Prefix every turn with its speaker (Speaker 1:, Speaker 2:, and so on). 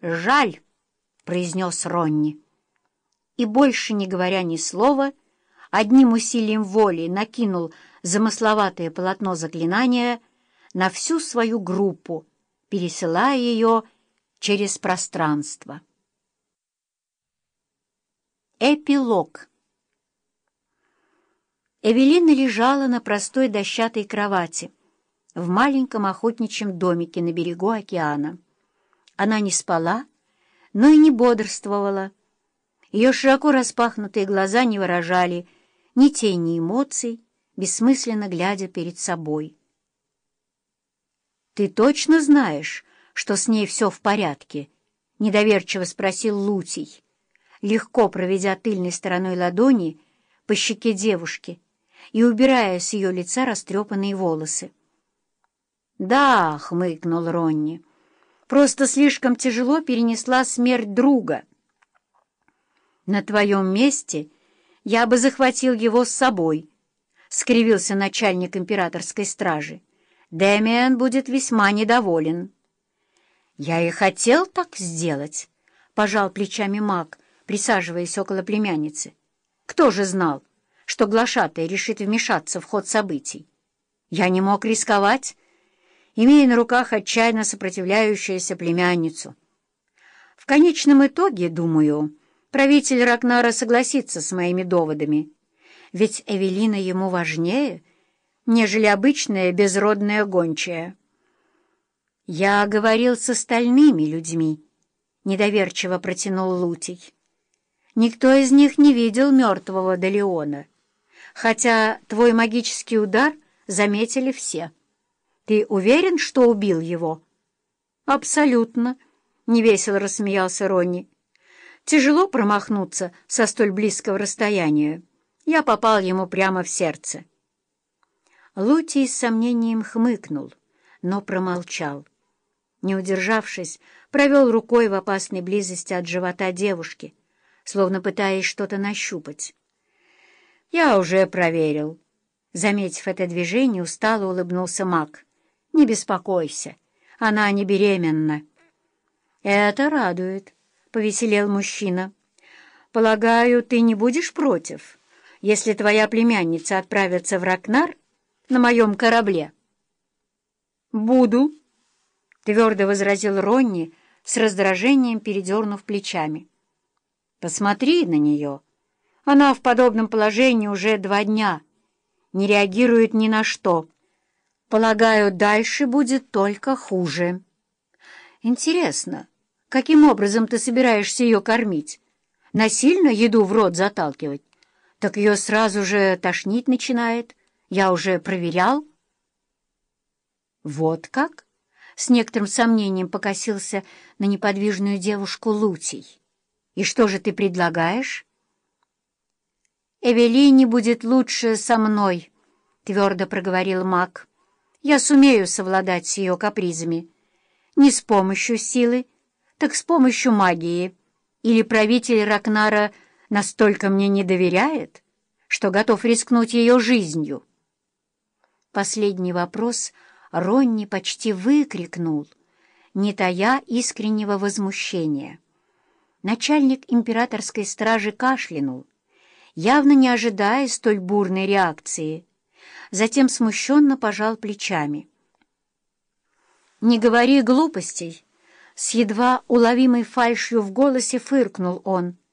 Speaker 1: «Жаль», — произнес Ронни. И больше не говоря ни слова, одним усилием воли накинул замысловатое полотно заклинания на всю свою группу, пересылая ее через пространство. Эпилог Эвелина лежала на простой дощатой кровати в маленьком охотничьем домике на берегу океана. Она не спала, но и не бодрствовала. Ее широко распахнутые глаза не выражали ни тени эмоций, бессмысленно глядя перед собой. «Ты точно знаешь, что с ней все в порядке?» — недоверчиво спросил Лутий, легко проведя тыльной стороной ладони по щеке девушки и убирая с ее лица растрепанные волосы. «Да», — хмыкнул Ронни, — Просто слишком тяжело перенесла смерть друга. На твоем месте я бы захватил его с собой, — скривился начальник императорской стражи. Дэмиан будет весьма недоволен. Я и хотел так сделать, — пожал плечами маг, присаживаясь около племянницы. Кто же знал, что глашатый решит вмешаться в ход событий? Я не мог рисковать, — имея на руках отчаянно сопротивляющуюся племянницу. В конечном итоге, думаю, правитель Ракнара согласится с моими доводами, ведь Эвелина ему важнее, нежели обычная безродная гончая. «Я говорил с остальными людьми», — недоверчиво протянул Лутий. «Никто из них не видел мертвого Далеона, хотя твой магический удар заметили все». «Ты уверен, что убил его?» «Абсолютно», — невесело рассмеялся Ронни. «Тяжело промахнуться со столь близкого расстояния. Я попал ему прямо в сердце». Лутий с сомнением хмыкнул, но промолчал. Не удержавшись, провел рукой в опасной близости от живота девушки, словно пытаясь что-то нащупать. «Я уже проверил». Заметив это движение, устало улыбнулся маг. Не беспокойся, она не беременна. Это радует, — повеселел мужчина. Полагаю, ты не будешь против, если твоя племянница отправится в Ракнар на моем корабле? Буду, — твердо возразил Ронни, с раздражением передернув плечами. Посмотри на нее. Она в подобном положении уже два дня, не реагирует ни на что. Полагаю, дальше будет только хуже. Интересно, каким образом ты собираешься ее кормить? Насильно еду в рот заталкивать? Так ее сразу же тошнить начинает. Я уже проверял. Вот как? С некоторым сомнением покосился на неподвижную девушку Лутий. И что же ты предлагаешь? «Эвелине будет лучше со мной», — твердо проговорил маг я сумею совладать с ее капризами. Не с помощью силы, так с помощью магии. Или правитель Ракнара настолько мне не доверяет, что готов рискнуть ее жизнью? Последний вопрос Ронни почти выкрикнул, не тая искреннего возмущения. Начальник императорской стражи кашлянул, явно не ожидая столь бурной реакции — затем смущенно пожал плечами. «Не говори глупостей!» С едва уловимой фальшью в голосе фыркнул он —